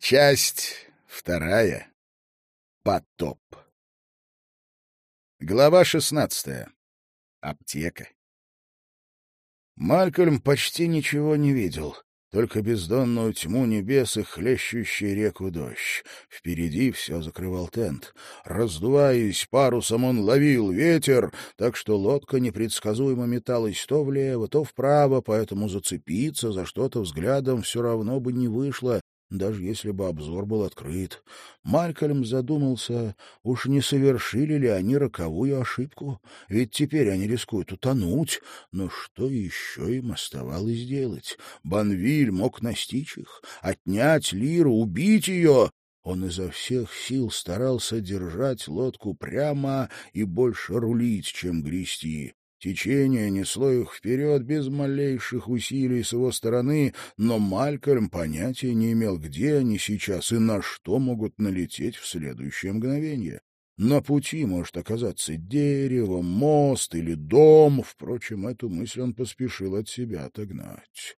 Часть вторая. Потоп. Глава шестнадцатая. Аптека. Малькольм почти ничего не видел, только бездонную тьму небес и хлещущий реку дождь. Впереди все закрывал тент. Раздуваясь парусом, он ловил ветер, так что лодка непредсказуемо металась то влево, то вправо, поэтому зацепиться за что-то взглядом все равно бы не вышло, даже если бы обзор был открыт. Малькольм задумался, уж не совершили ли они роковую ошибку, ведь теперь они рискуют утонуть. Но что еще им оставалось делать? Банвиль мог настичь их, отнять Лиру, убить ее. Он изо всех сил старался держать лодку прямо и больше рулить, чем грести. Течение несло их вперед без малейших усилий с его стороны, но Малькольм понятия не имел, где они сейчас и на что могут налететь в следующее мгновение. На пути может оказаться дерево, мост или дом. Впрочем, эту мысль он поспешил от себя отогнать.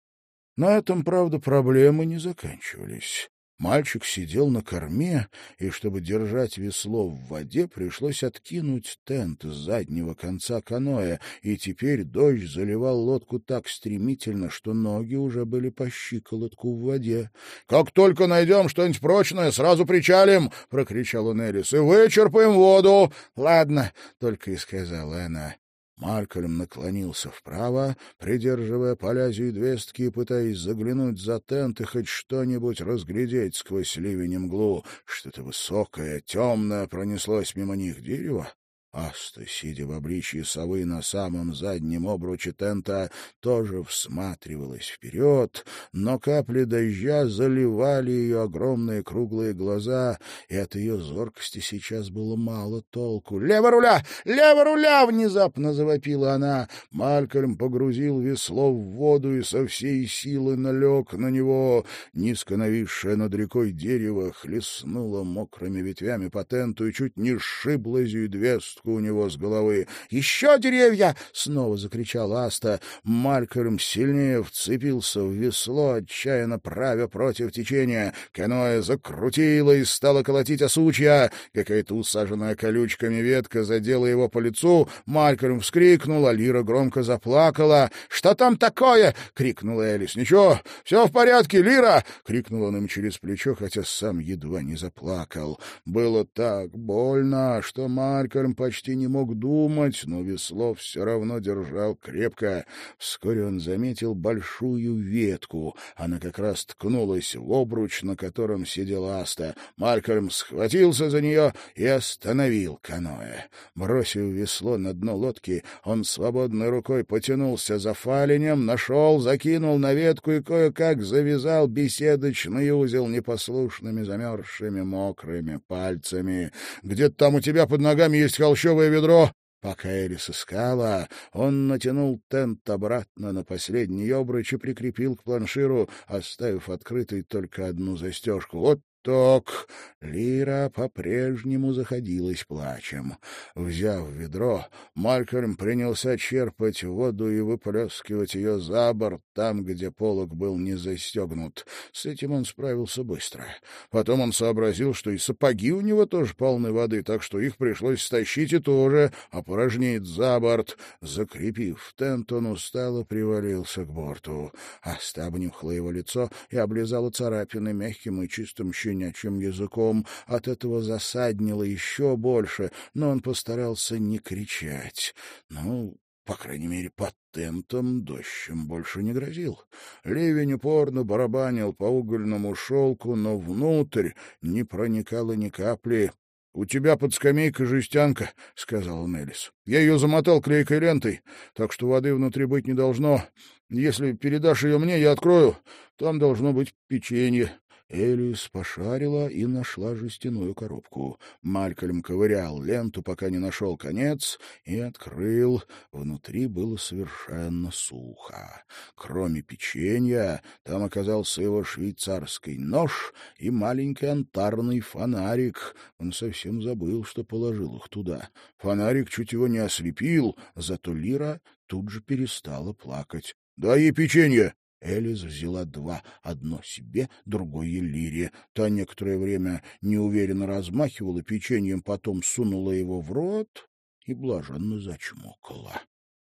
На этом, правда, проблемы не заканчивались. Мальчик сидел на корме, и, чтобы держать весло в воде, пришлось откинуть тент с заднего конца каноэ, и теперь дождь заливал лодку так стремительно, что ноги уже были по щиколотку в воде. — Как только найдем что-нибудь прочное, сразу причалим! — прокричал он И вычерпаем воду! — Ладно, — только и сказала она. Малькольм наклонился вправо, придерживая полязью двестки и пытаясь заглянуть за тент и хоть что-нибудь разглядеть сквозь ливень и мглу. Что-то высокое, темное пронеслось мимо них дерево, Аста, сидя в обличье совы на самом заднем обруче тента, тоже всматривалась вперед, но капли дождя заливали ее огромные круглые глаза, и от ее зоркости сейчас было мало толку. «Лево руля! Лево руля!» — внезапно завопила она. Малькольм погрузил весло в воду и со всей силы налег на него. Низко нависшее над рекой дерево хлестнуло мокрыми ветвями по тенту и чуть не сшибло зюдвест куртку у него с головы. «Еще деревья!» — снова закричал Аста. Малькольм сильнее вцепился в весло, отчаянно правя против течения. Каноэ закрутило и стало колотить осучья. Какая-то усаженная колючками ветка задела его по лицу. Малькольм вскрикнул, а Лира громко заплакала. «Что там такое?» — крикнула Элис. «Ничего, все в порядке, Лира!» — крикнул он им через плечо, хотя сам едва не заплакал. Было так больно, что Малькольм почти не мог думать, но весло все равно держал крепко. Вскоре он заметил большую ветку. Она как раз ткнулась в обруч, на котором сидела Аста. Малькольм схватился за нее и остановил каноэ. Бросив весло на дно лодки, он свободной рукой потянулся за фаленем, нашел, закинул на ветку и кое-как завязал беседочный узел непослушными, замерзшими, мокрыми пальцами. «Где-то там у тебя под ногами есть холщ холщовое ведро. Пока Элис искала, он натянул тент обратно на последний обруч и прикрепил к планширу, оставив открытой только одну застежку. Вот так Лира по-прежнему заходилась плачем. Взяв ведро, Малькольм принялся черпать воду и выплескивать ее за борт там, где полог был не застегнут. С этим он справился быстро. Потом он сообразил, что и сапоги у него тоже полны воды, так что их пришлось стащить и тоже опорожнить за борт. Закрепив тент, он устало привалился к борту. Аста обнюхала его лицо и облизала царапины мягким и чистым щеком щенячьим языком. От этого засаднило еще больше, но он постарался не кричать. Ну, по крайней мере, под тентом дождем больше не грозил. Ливень упорно барабанил по угольному шелку, но внутрь не проникало ни капли. — У тебя под скамейкой жестянка, — сказал Неллис. — Я ее замотал клейкой лентой, так что воды внутри быть не должно. Если передашь ее мне, я открою. Там должно быть печенье. Элис пошарила и нашла жестяную коробку. Малькольм ковырял ленту, пока не нашел конец, и открыл. Внутри было совершенно сухо. Кроме печенья, там оказался его швейцарский нож и маленький антарный фонарик. Он совсем забыл, что положил их туда. Фонарик чуть его не ослепил, зато Лира тут же перестала плакать. — Дай ей печенье! Элис взяла два, одно себе, другое Лире. Та некоторое время неуверенно размахивала печеньем, потом сунула его в рот и блаженно зачмокала.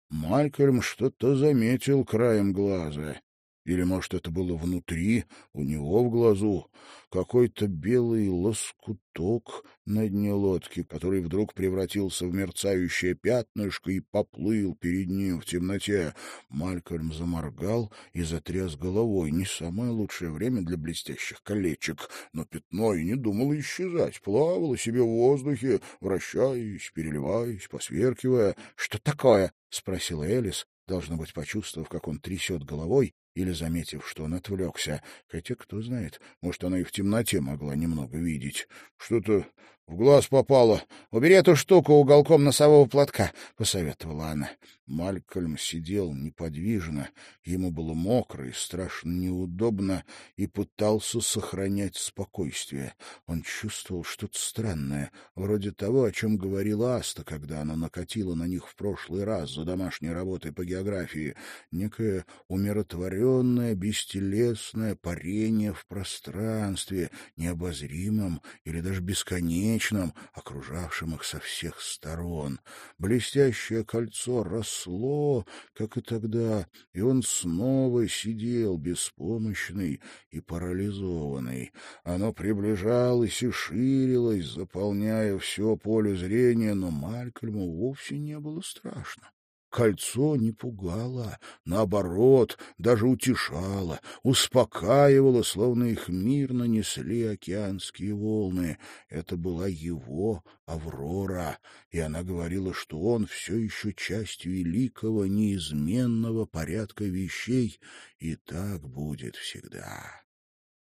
Малькольм что-то заметил краем глаза. Или, может, это было внутри, у него в глазу, какой-то белый лоскуток на дне лодки, который вдруг превратился в мерцающее пятнышко и поплыл перед ним в темноте. Малькольм заморгал и затряс головой. Не самое лучшее время для блестящих колечек, но пятно и не думало исчезать, плавало себе в воздухе, вращаясь, переливаясь, посверкивая. — Что такое? — спросила Элис, должно быть, почувствовав, как он трясет головой, или заметив, что он отвлекся. Хотя, кто знает, может, она и в темноте могла немного видеть. Что-то в глаз попало. Убери эту штуку уголком носового платка, — посоветовала она. Малькольм сидел неподвижно, ему было мокро и страшно неудобно, и пытался сохранять спокойствие. Он чувствовал что-то странное, вроде того, о чем говорила Аста, когда она накатила на них в прошлый раз за домашней работой по географии. Некое умиротворенное, бестелесное парение в пространстве, необозримом или даже бесконечном, бесконечном, окружавшем их со всех сторон. Блестящее кольцо росло, как и тогда, и он снова сидел беспомощный и парализованный. Оно приближалось и ширилось, заполняя все поле зрения, но Малькольму вовсе не было страшно. Кольцо не пугало, наоборот, даже утешало, успокаивало, словно их мирно несли океанские волны. Это была его Аврора, и она говорила, что он все еще часть великого, неизменного порядка вещей, и так будет всегда.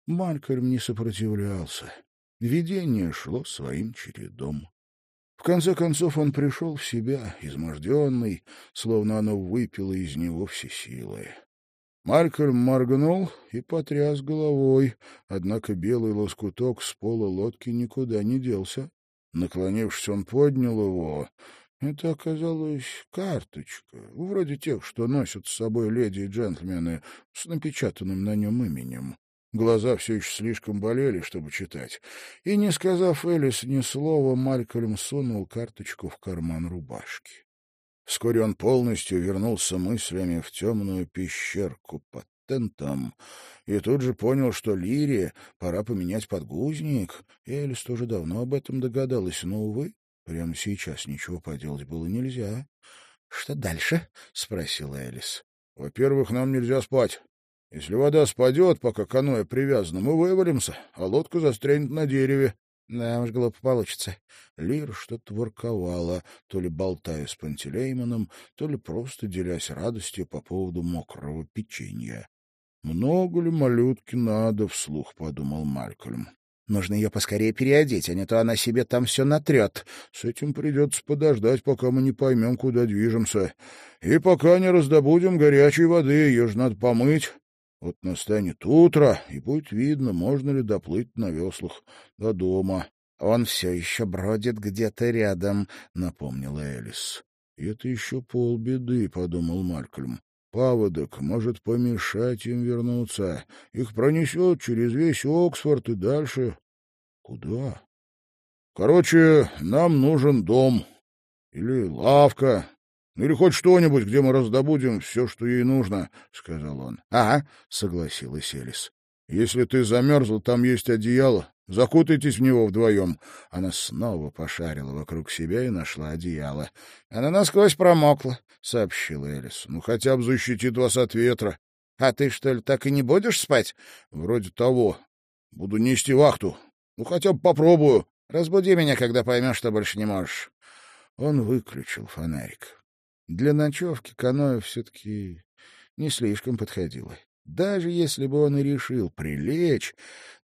Малькольм не сопротивлялся. Видение шло своим чередом. Конце концов он пришел в себя, изможденный, словно оно выпило из него все силы. Малькольм моргнул и потряс головой, однако белый лоскуток с пола лодки никуда не делся. Наклонившись, он поднял его. Это оказалась карточка, вроде тех, что носят с собой леди и джентльмены, с напечатанным на нем именем. Глаза все еще слишком болели, чтобы читать. И, не сказав Элис ни слова, Малькольм сунул карточку в карман рубашки. Вскоре он полностью вернулся мыслями в темную пещерку под тентом и тут же понял, что Лире пора поменять подгузник. Элис тоже давно об этом догадалась, но, увы, прямо сейчас ничего поделать было нельзя. — Что дальше? — спросила Элис. — Во-первых, нам нельзя спать. Если вода спадет, пока каноэ привязано, мы вывалимся, а лодка застрянет на дереве. Да уж, глупо получится. Лир что-то ворковала, то ли болтая с Пантелеймоном, то ли просто делясь радостью по поводу мокрого печенья. «Много ли малютки надо?» — вслух подумал Малькольм. «Нужно ее поскорее переодеть, а не то она себе там все натрет. С этим придется подождать, пока мы не поймем, куда движемся. И пока не раздобудем горячей воды, ее же надо помыть. Вот настанет утро, и будет видно, можно ли доплыть на веслах до дома. — Он все еще бродит где-то рядом, — напомнила Элис. — Это еще полбеды, — подумал Малькольм. Паводок может помешать им вернуться. Их пронесет через весь Оксфорд и дальше. Куда? Короче, нам нужен дом. Или лавка, или хоть что-нибудь, где мы раздобудем все, что ей нужно, — сказал он. — Ага, — согласилась Элис. — Если ты замерзла, там есть одеяло. Закутайтесь в него вдвоем. Она снова пошарила вокруг себя и нашла одеяло. — Она насквозь промокла, — сообщила Элис. — Ну, хотя бы защитит вас от ветра. — А ты, что ли, так и не будешь спать? — Вроде того. Буду нести вахту. Ну, хотя бы попробую. Разбуди меня, когда поймешь, что больше не можешь. Он выключил фонарик. Для ночевки каноэ все-таки не слишком подходило. Даже если бы он и решил прилечь,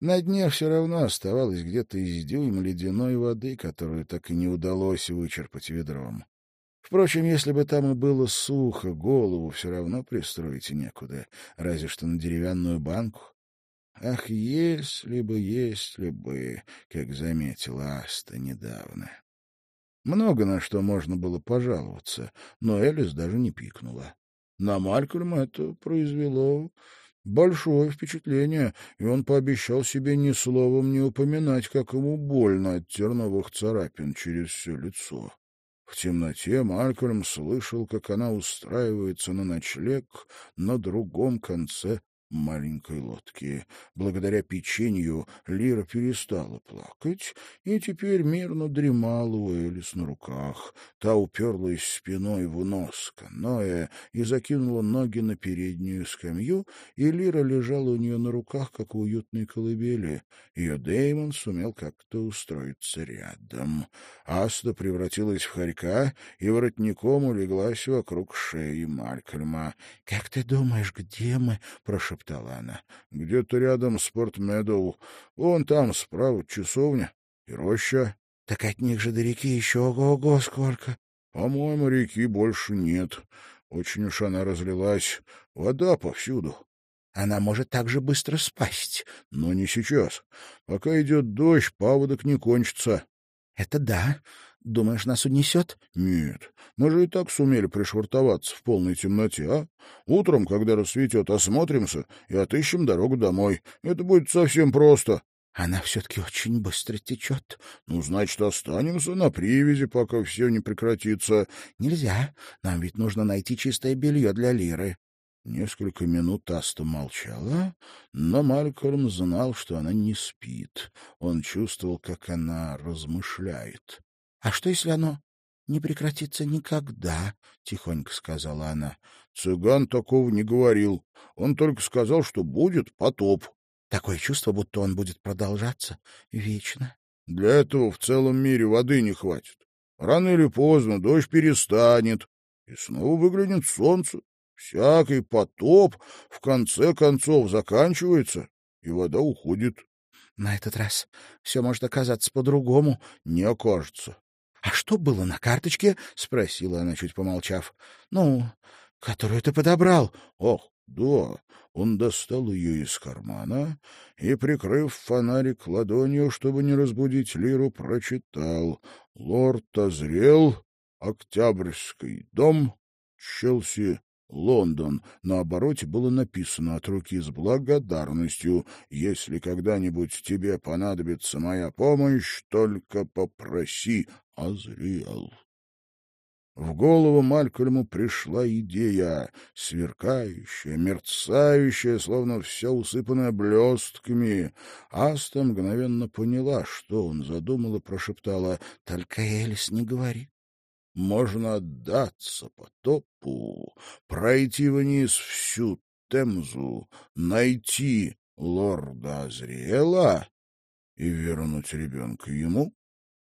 на дне все равно оставалось где-то из дюйм ледяной воды, которую так и не удалось вычерпать ведром. Впрочем, если бы там и было сухо, голову все равно пристроить некуда, разве что на деревянную банку. Ах, если бы, если бы, как заметила Аста недавно. Много на что можно было пожаловаться, но Элис даже не пикнула. На Малькольма это произвело Большое впечатление, и он пообещал себе ни словом не упоминать, как ему больно от терновых царапин через все лицо. В темноте Малькольм слышал, как она устраивается на ночлег на другом конце маленькой лодки. Благодаря печенью Лира перестала плакать и теперь мирно дремала у Элис на руках. Та уперлась спиной в нос каноэ и закинула ноги на переднюю скамью, и Лира лежала у нее на руках, как у уютной колыбели. Ее Дэймон сумел как-то устроиться рядом. Аста превратилась в хорька и воротником улеглась вокруг шеи Малькольма. — Как ты думаешь, где мы? — прошептала прошептала она. — Где-то рядом Спортмедоу. Вон там справа часовня и роща. — Так от них же до реки еще ого-го сколько. — По-моему, реки больше нет. Очень уж она разлилась. Вода повсюду. Она может так же быстро спасть. Но не сейчас. Пока идет дождь, паводок не кончится. — Это да. Думаешь, нас унесет? — Нет. Мы же и так сумели пришвартоваться в полной темноте, а? Утром, когда рассветет, осмотримся и отыщем дорогу домой. Это будет совсем просто. — Она все-таки очень быстро течет. — Ну, значит, останемся на привязи, пока все не прекратится. — Нельзя. Нам ведь нужно найти чистое белье для Лиры. Несколько минут Аста молчала, но Малькольм знал, что она не спит. Он чувствовал, как она размышляет. — А что, если оно не прекратится никогда? — тихонько сказала она. — Цыган такого не говорил. Он только сказал, что будет потоп. Такое чувство, будто он будет продолжаться вечно. Для этого в целом мире воды не хватит. Рано или поздно дождь перестанет, и снова выглянет солнце. Всякий потоп в конце концов заканчивается, и вода уходит. На этот раз все может оказаться по-другому. Не окажется. — А что было на карточке? — спросила она, чуть помолчав. — Ну, которую ты подобрал. — Ох, да. Он достал ее из кармана и, прикрыв фонарик ладонью, чтобы не разбудить Лиру, прочитал. «Лорд озрел, Октябрьский дом, Челси, Лондон. На обороте было написано от руки с благодарностью. «Если когда-нибудь тебе понадобится моя помощь, только попроси, Азриэл». В голову Малькольму пришла идея, сверкающая, мерцающая, словно все усыпанная блестками. Аста мгновенно поняла, что он задумал и прошептала «Только Элис не говори, можно отдаться потопу, пройти вниз всю Темзу, найти лорда Азриэла и вернуть ребенка ему?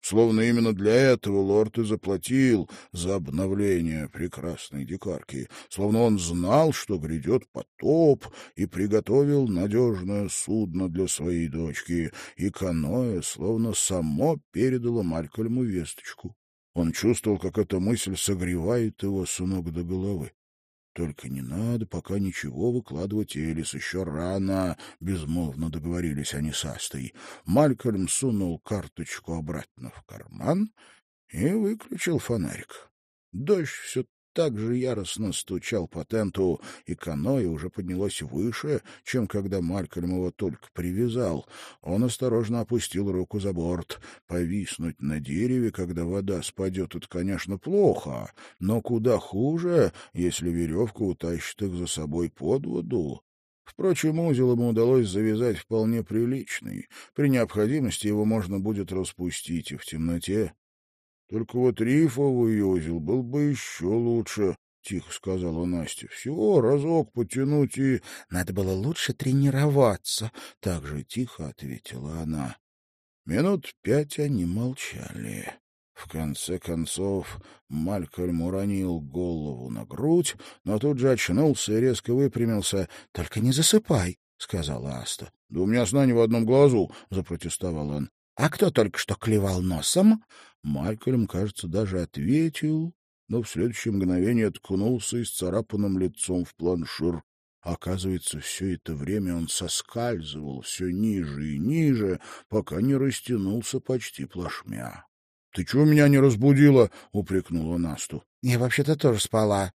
Словно именно для этого лорд и заплатил за обновление прекрасной дикарки. Словно он знал, что грядет потоп, и приготовил надежное судно для своей дочки. И каноэ словно само передало Малькольму весточку. Он чувствовал, как эта мысль согревает его с ног до головы. Только не надо пока ничего выкладывать, Элис, еще рано, — безмолвно договорились они с Астой. Малькольм сунул карточку обратно в карман и выключил фонарик. Дождь все так же яростно стучал по тенту, и каноэ уже поднялось выше, чем когда Малькольм его только привязал. Он осторожно опустил руку за борт. Повиснуть на дереве, когда вода спадет, это, конечно, плохо, но куда хуже, если веревка утащит их за собой под воду. Впрочем, узел ему удалось завязать вполне приличный. При необходимости его можно будет распустить и в темноте только вот рифовый узел был бы еще лучше, — тихо сказала Настя. — Всего разок потянуть и... — Надо было лучше тренироваться, — так же тихо ответила она. Минут пять они молчали. В конце концов Малькольм уронил голову на грудь, но тут же очнулся и резко выпрямился. — Только не засыпай, — сказала Аста. — Да у меня сна не в одном глазу, — запротестовал он. — А кто только что клевал носом? Малькольм, кажется, даже ответил, но в следующее мгновение ткнулся исцарапанным лицом в планшир. Оказывается, все это время он соскальзывал все ниже и ниже, пока не растянулся почти плашмя. — Ты чего меня не разбудила? — упрекнула Насту. — Я вообще-то тоже спала.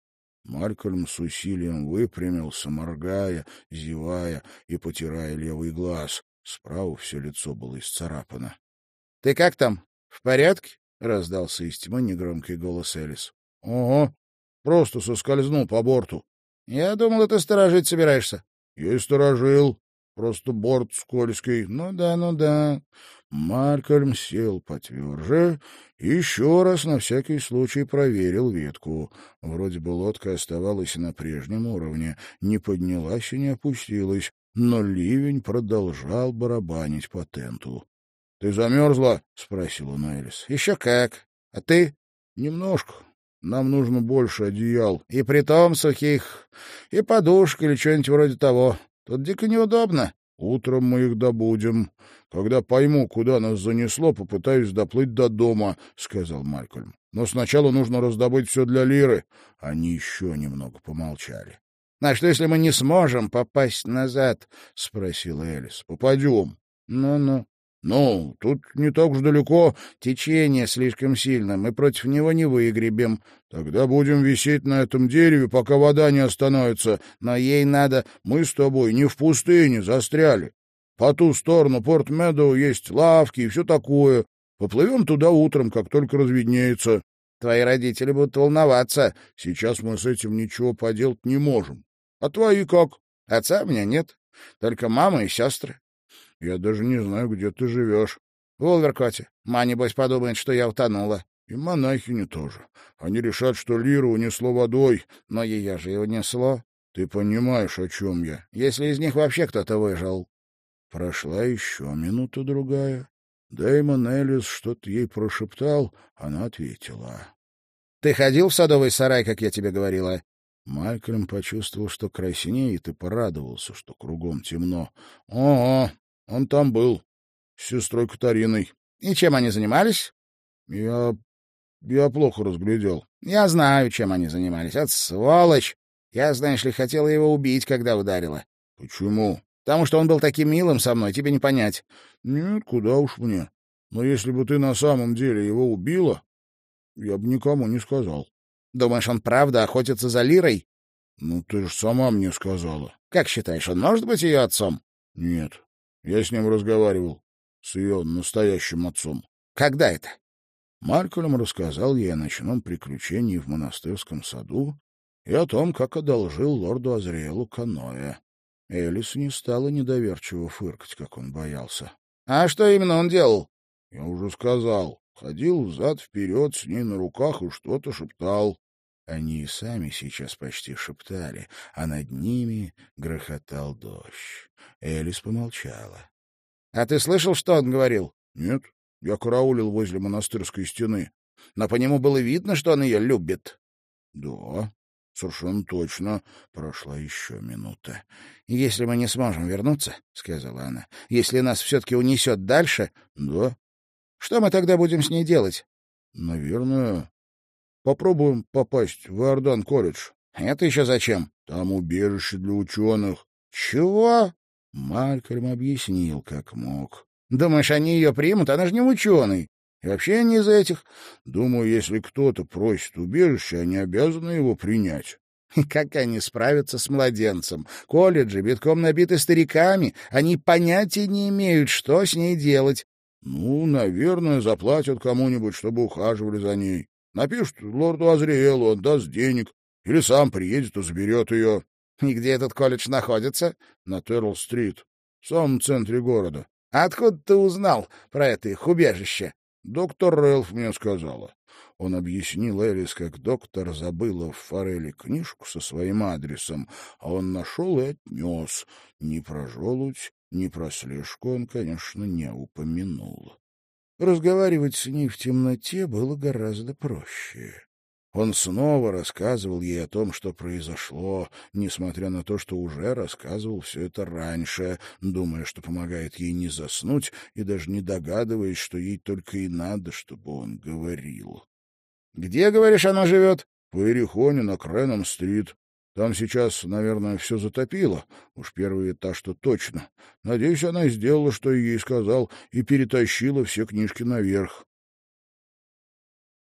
Малькольм с усилием выпрямился, моргая, зевая и потирая левый глаз. Справа все лицо было исцарапано. — Ты как там? В порядке? — раздался из тьмы негромкий голос Элис. — Ага. Просто соскользнул по борту. — Я думал, ты сторожить собираешься. — Я и сторожил. Просто борт скользкий. Ну да, ну да. Малькольм сел потверже и еще раз на всякий случай проверил ветку. Вроде бы лодка оставалась на прежнем уровне, не поднялась и не опустилась, но ливень продолжал барабанить по тенту. — Ты замерзла? — спросил он Элис. — Еще как. А ты? — Немножко. Нам нужно больше одеял. И притом сухих. И подушек или что-нибудь вроде того. Тут дико неудобно. Утром мы их добудем. Когда пойму, куда нас занесло, попытаюсь доплыть до дома, — сказал Малькольм. Но сначала нужно раздобыть все для Лиры. Они еще немного помолчали. — А что, если мы не сможем попасть назад? — спросил Элис. — Попадем. Ну-ну. «Ну, тут не так уж далеко. Течение слишком сильно. Мы против него не выгребем. Тогда будем висеть на этом дереве, пока вода не остановится. Но ей надо... Мы с тобой не в пустыне застряли. По ту сторону Порт-Медоу есть лавки и все такое. Поплывем туда утром, как только разведнеется. Твои родители будут волноваться. Сейчас мы с этим ничего поделать не можем. А твои как? Отца у меня нет. Только мама и сестры. Я даже не знаю, где ты живешь. — В Улверкоте. Ма, небось, подумает, что я утонула. — И монахини тоже. Они решат, что Лиру унесло водой. Но ее же и унесло. Ты понимаешь, о чем я. Если из них вообще кто-то выжил. Прошла еще минута-другая. Дэймон Эллис что-то ей прошептал, она ответила. — Ты ходил в садовый сарай, как я тебе говорила? Майклем почувствовал, что краснеет, и порадовался, что кругом темно. — Ого, он там был. С сестрой Катариной. И чем они занимались? Я... я плохо разглядел. Я знаю, чем они занимались. От сволочь! Я, знаешь ли, хотела его убить, когда ударила. Почему? Потому что он был таким милым со мной, тебе не понять. Нет, куда уж мне. Но если бы ты на самом деле его убила, я бы никому не сказал. Думаешь, он правда охотится за Лирой? Ну, ты же сама мне сказала. Как считаешь, он может быть ее отцом? Нет, я с ним разговаривал, с ее настоящим отцом. Когда это? Малькольм рассказал ей о ночном приключении в монастырском саду и о том, как одолжил лорду Азриэлу каноэ. Элис не стала недоверчиво фыркать, как он боялся. — А что именно он делал? — Я уже сказал. Ходил взад-вперед с ней на руках и что-то шептал. Они и сами сейчас почти шептали, а над ними грохотал дождь. Элис помолчала. — А ты слышал, что он говорил? — Нет, я караулил возле монастырской стены. Но по нему было видно, что он ее любит. — Да, совершенно точно. Прошла еще минута. — Если мы не сможем вернуться, — сказала она, — если нас все-таки унесет дальше... — Да. — Что мы тогда будем с ней делать? — Наверное, Попробуем попасть в Иордан-колледж. — Это еще зачем? — Там убежище для ученых. — Чего? Малькольм объяснил, как мог. — Думаешь, они ее примут? Она же не ученый. И вообще не из этих. Думаю, если кто-то просит убежище, они обязаны его принять. Как они справятся с младенцем? Колледжи битком набиты стариками. Они понятия не имеют, что с ней делать. Ну, наверное, заплатят кому-нибудь, чтобы ухаживали за ней. Напишут лорду Азриэлу, он даст денег. Или сам приедет и заберет ее. — И где этот колледж находится? — На Терл-стрит, в самом центре города. — Откуда ты узнал про это их убежище? — Доктор Рэлф мне сказала. Он объяснил Элис, как доктор забыла в форели книжку со своим адресом, а он нашел и отнес. Ни про желудь, ни про слежку он, конечно, не упомянул. Разговаривать с ней в темноте было гораздо проще. Он снова рассказывал ей о том, что произошло, несмотря на то, что уже рассказывал все это раньше, думая, что помогает ей не заснуть и даже не догадываясь, что ей только и надо, чтобы он говорил. — Где, говоришь, она живет? — По Эрихоне на Креном-стрит. Там сейчас, наверное, все затопило. Уж первый этаж-то точно. Надеюсь, она сделала, что ей сказал, и перетащила все книжки наверх.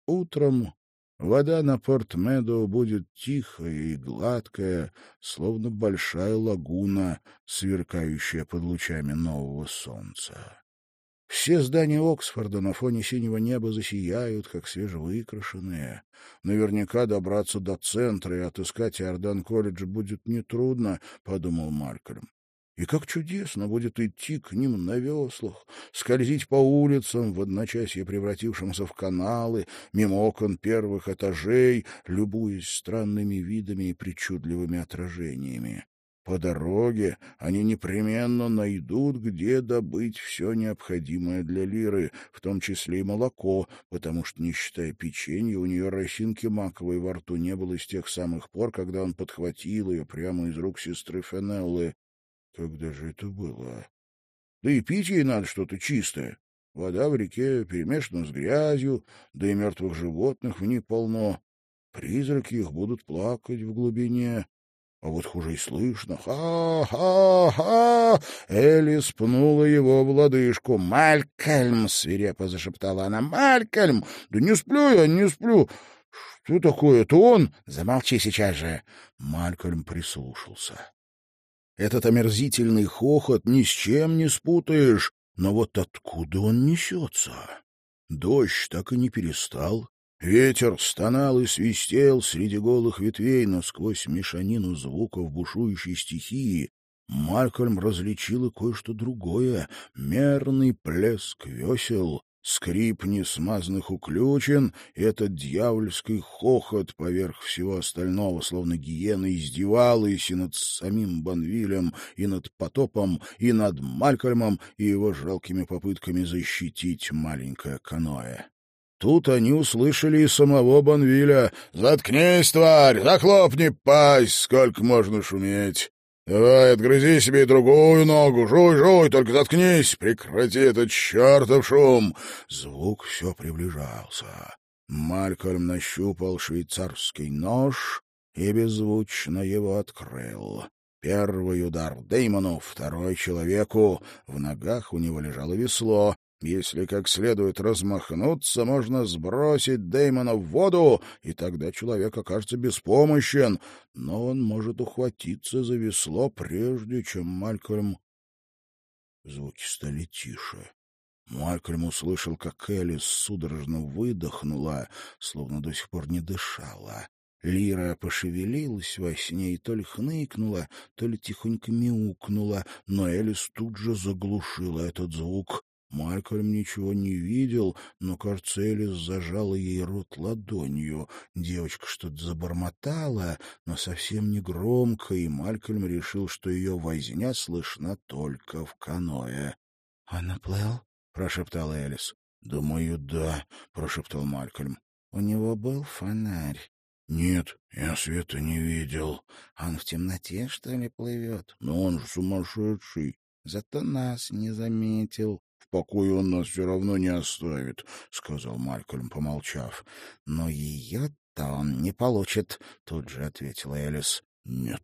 Утром вода на Порт-Медоу будет тихая и гладкая, словно большая лагуна, сверкающая под лучами нового солнца. Все здания Оксфорда на фоне синего неба засияют, как свежевыкрашенные. Наверняка добраться до центра и отыскать Иордан-колледж будет нетрудно, — подумал Малькольм. И как чудесно будет идти к ним на веслах, скользить по улицам, в одночасье превратившимся в каналы, мимо окон первых этажей, любуясь странными видами и причудливыми отражениями. По дороге они непременно найдут, где добыть все необходимое для Лиры, в том числе и молоко, потому что, не считая печенья, у нее росинки маковой во рту не было с тех самых пор, когда он подхватил ее прямо из рук сестры Фенеллы. Когда же это было? Да и пить ей надо что-то чистое. Вода в реке перемешана с грязью, да и мертвых животных в ней полно. Призраки их будут плакать в глубине. А вот хуже и слышно. «Ха-ха-ха!» Элис пнула его в лодыжку. «Малькольм!» — свирепо зашептала она. «Малькольм! Да не сплю я, не сплю! Что такое? Это он?» «Замолчи сейчас же!» Малькольм прислушался. Этот омерзительный хохот ни с чем не спутаешь, но вот откуда он несется? Дождь так и не перестал, Ветер стонал и свистел среди голых ветвей, но сквозь мешанину звуков бушующей стихии Малькольм различил и кое-что другое — мерный плеск весел, скрип несмазанных уключен и этот дьявольский хохот поверх всего остального, словно гиена издевалась и над самим Банвилем, и над потопом, и над Малькольмом, и его жалкими попытками защитить маленькое каноэ. Тут они услышали и самого Бонвиля. «Заткнись, тварь! Захлопни пасть! Сколько можно шуметь! Давай, отгрызи себе другую ногу! Жуй, жуй, только заткнись! Прекрати этот чертов шум!» Звук все приближался. Малькольм нащупал швейцарский нож и беззвучно его открыл. Первый удар Деймону, второй человеку. В ногах у него лежало весло. Если как следует размахнуться, можно сбросить Дэймона в воду, и тогда человек окажется беспомощен, но он может ухватиться за весло, прежде чем Малькольм... Звуки стали тише. Малькольм услышал, как Элис судорожно выдохнула, словно до сих пор не дышала. Лира пошевелилась во сне и то ли хныкнула, то ли тихонько мяукнула, но Элис тут же заглушила этот звук. Малькольм ничего не видел, но, кажется, Элис зажала ей рот ладонью. Девочка что-то забормотала, но совсем не громко, и Малькольм решил, что ее возня слышна только в каное. — Он наплыл? — прошептала Элис. — Думаю, да, — прошептал Малькольм. — У него был фонарь. — Нет, я света не видел. — Он в темноте, что ли, плывет? — Но он же сумасшедший. — Зато нас не заметил покое он нас все равно не оставит, — сказал Малькольм, помолчав. — Но ее-то он не получит, — тут же ответила Элис. — Нет.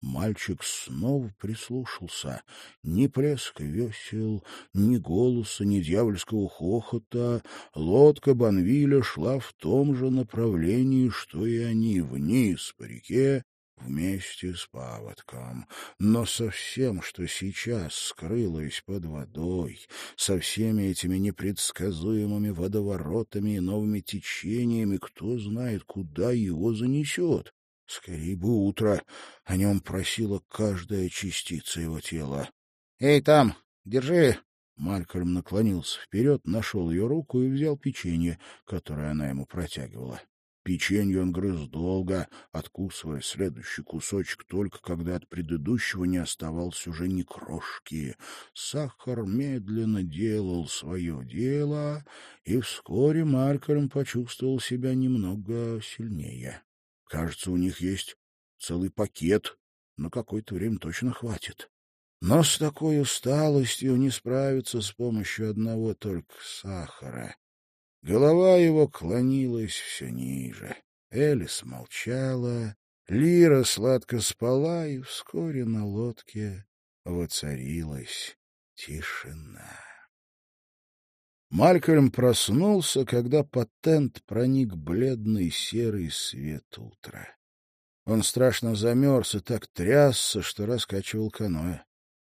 Мальчик снова прислушался. Ни плеск весел, ни голоса, ни дьявольского хохота. Лодка Банвиля шла в том же направлении, что и они, вниз по реке, вместе с паводком. Но со всем, что сейчас скрылось под водой, со всеми этими непредсказуемыми водоворотами и новыми течениями, кто знает, куда его занесет. Скорее бы утро. О нем просила каждая частица его тела. — Эй, там, держи! Малькольм наклонился вперед, нашел ее руку и взял печенье, которое она ему протягивала. Печенье он грыз долго, откусывая следующий кусочек только когда от предыдущего не оставалось уже ни крошки. Сахар медленно делал свое дело, и вскоре Малькольм почувствовал себя немного сильнее. Кажется, у них есть целый пакет, на какое-то время точно хватит. Но с такой усталостью не справиться с помощью одного только сахара. Голова его клонилась все ниже. Элис молчала, Лира сладко спала, и вскоре на лодке воцарилась тишина. Малькольм проснулся, когда под тент проник бледный серый свет утра. Он страшно замерз и так трясся, что раскачивал каноэ.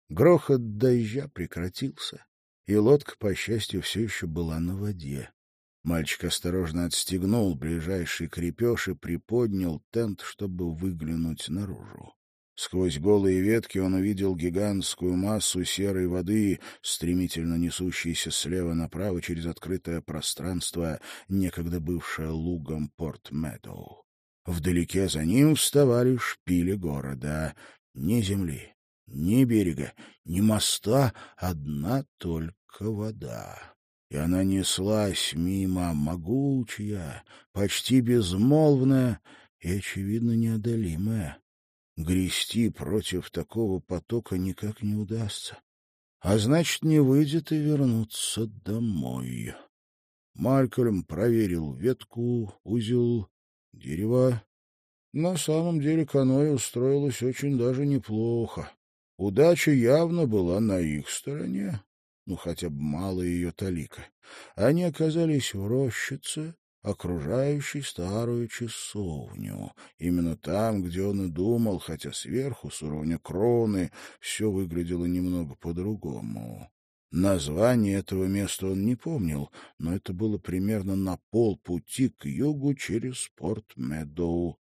Грохот дождя прекратился, и лодка, по счастью, все еще была на воде. Мальчик осторожно отстегнул ближайший крепеж и приподнял тент, чтобы выглянуть наружу. Сквозь голые ветки он увидел гигантскую массу серой воды, стремительно несущейся слева направо через открытое пространство, некогда бывшее лугом Порт-Медоу. Вдалеке за ним вставали шпили города. Ни земли, ни берега, ни моста, одна только вода и она неслась мимо, могучая, почти безмолвная и, очевидно, неодолимая. Грести против такого потока никак не удастся, а значит, не выйдет и вернуться домой. Малькольм проверил ветку, узел, дерево. На самом деле каноэ устроилось очень даже неплохо. Удача явно была на их стороне ну, хотя бы мало ее талика. Они оказались в рощице, окружающей старую часовню. Именно там, где он и думал, хотя сверху, с уровня кроны, все выглядело немного по-другому. Название этого места он не помнил, но это было примерно на полпути к югу через порт Медоу.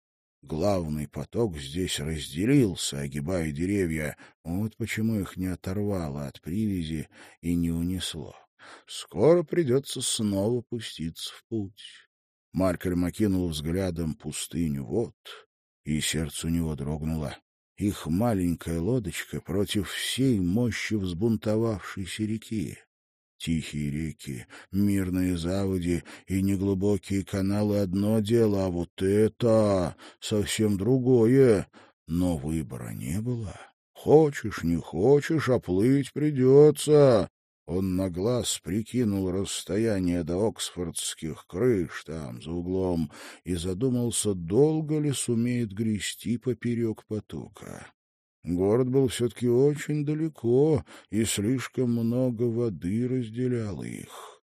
Главный поток здесь разделился, огибая деревья. Вот почему их не оторвало от привязи и не унесло. Скоро придется снова пуститься в путь. Маркель окинул взглядом пустыню вот, и сердце у него дрогнуло. Их маленькая лодочка против всей мощи взбунтовавшейся реки. Тихие реки, мирные заводи и неглубокие каналы — одно дело, а вот это совсем другое. Но выбора не было. Хочешь, не хочешь, а плыть придется. Он на глаз прикинул расстояние до оксфордских крыш там, за углом, и задумался, долго ли сумеет грести поперек потока. Город был все-таки очень далеко, и слишком много воды разделяло их.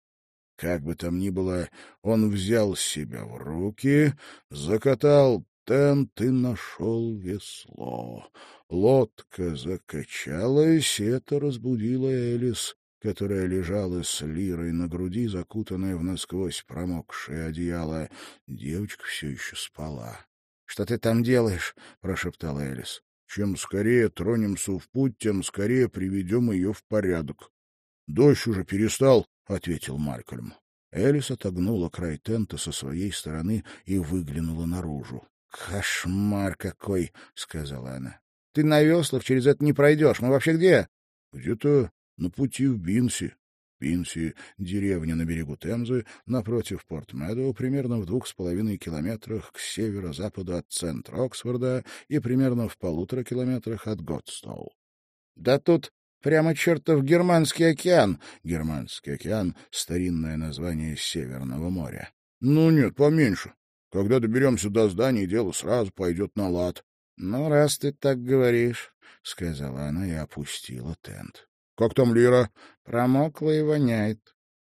Как бы там ни было, он взял себя в руки, закатал тент и нашел весло. Лодка закачалась, и это разбудило Элис, которая лежала с лирой на груди, закутанная в насквозь промокшее одеяло. Девочка все еще спала. — Что ты там делаешь? — прошептала Элис. Чем скорее тронемся в путь, тем скорее приведем ее в порядок. — Дождь уже перестал, — ответил Малькольм. Элис отогнула край тента со своей стороны и выглянула наружу. — Кошмар какой! — сказала она. — Ты на веслах через это не пройдешь. Мы вообще где? — Где-то на пути в Бинси. Пинси, деревня на берегу Темзы, напротив Порт-Медоу, примерно в двух с половиной километрах к северо-западу от центра Оксфорда и примерно в полутора километрах от Готстоу. — Да тут прямо чертов Германский океан! Германский океан — старинное название Северного моря. — Ну нет, поменьше. Когда доберемся до здания, дело сразу пойдет на лад. — Ну, раз ты так говоришь, — сказала она и опустила тент. Как там Лира? Промокла и воняет.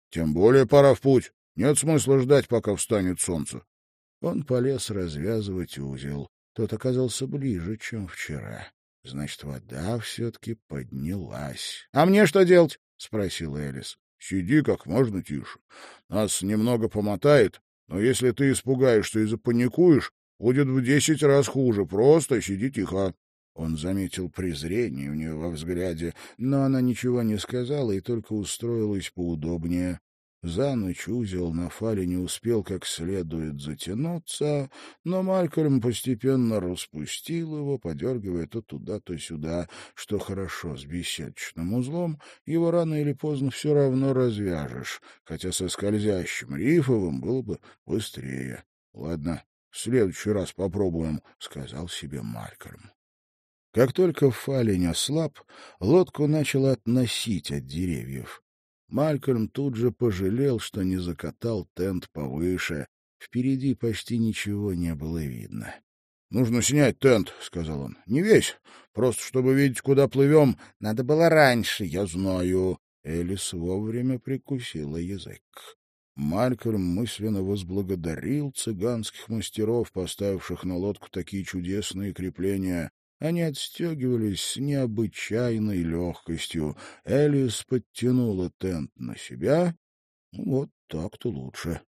Тем более пора в путь. Нет смысла ждать, пока встанет солнце. Он полез развязывать узел. Тот оказался ближе, чем вчера. Значит, вода все-таки поднялась. — А мне что делать? — спросил Элис. — Сиди как можно тише. Нас немного помотает, но если ты испугаешься и запаникуешь, будет в десять раз хуже. Просто сиди тихо. Он заметил презрение у нее во взгляде, но она ничего не сказала и только устроилась поудобнее. За ночь узел на фале не успел как следует затянуться, но Малькольм постепенно распустил его, подергивая то туда, то сюда, что хорошо с беседочным узлом, его рано или поздно все равно развяжешь, хотя со скользящим рифовым было бы быстрее. — Ладно, в следующий раз попробуем, — сказал себе Малькольм. Как только фалень ослаб, лодку начало относить от деревьев. Малькольм тут же пожалел, что не закатал тент повыше. Впереди почти ничего не было видно. — Нужно снять тент, — сказал он. — Не весь, просто чтобы видеть, куда плывем. — Надо было раньше. — Я знаю. Элис вовремя прикусила язык. Малькольм мысленно возблагодарил цыганских мастеров, поставивших на лодку такие чудесные крепления. Они отстегивались с необычайной легкостью. Элис подтянула тент на себя. Вот так-то лучше.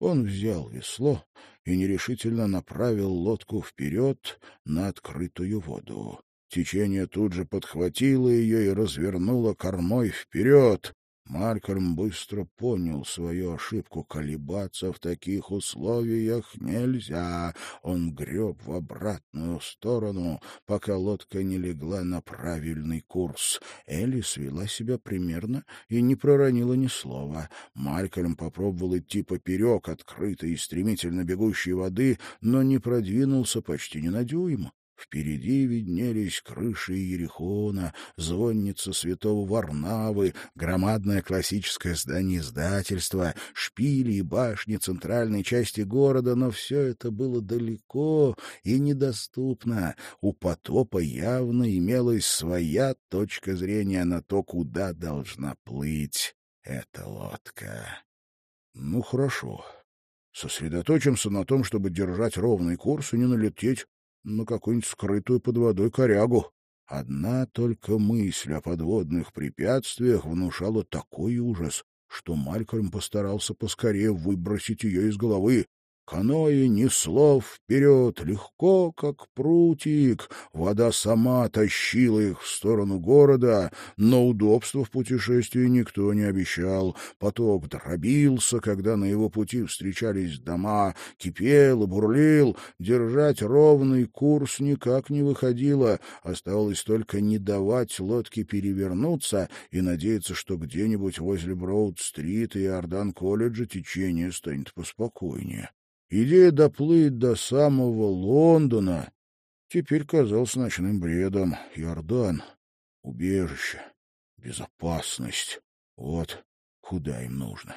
Он взял весло и нерешительно направил лодку вперед на открытую воду. Течение тут же подхватило ее и развернуло кормой вперед. Малькольм быстро понял свою ошибку. Колебаться в таких условиях нельзя. Он греб в обратную сторону, пока лодка не легла на правильный курс. Элис вела себя примерно и не проронила ни слова. Малькольм попробовал идти поперек открытой и стремительно бегущей воды, но не продвинулся почти ни на дюйм. Впереди виднелись крыши Ерехона, звонница святого Варнавы, громадное классическое здание издательства, шпили и башни центральной части города, но все это было далеко и недоступно. У потопа явно имелась своя точка зрения на то, куда должна плыть эта лодка. Ну, хорошо. Сосредоточимся на том, чтобы держать ровный курс и не налететь на какую-нибудь скрытую под водой корягу. Одна только мысль о подводных препятствиях внушала такой ужас, что Малькольм постарался поскорее выбросить ее из головы. Каноэ несло вперед, легко, как прутик. Вода сама тащила их в сторону города, но удобства в путешествии никто не обещал. Поток дробился, когда на его пути встречались дома, кипел и бурлил. Держать ровный курс никак не выходило. Оставалось только не давать лодке перевернуться и надеяться, что где-нибудь возле Броуд-стрит и Ордан-колледжа течение станет поспокойнее. Идея доплыть до самого Лондона теперь казалась ночным бредом. Иордан, убежище, безопасность — вот куда им нужно.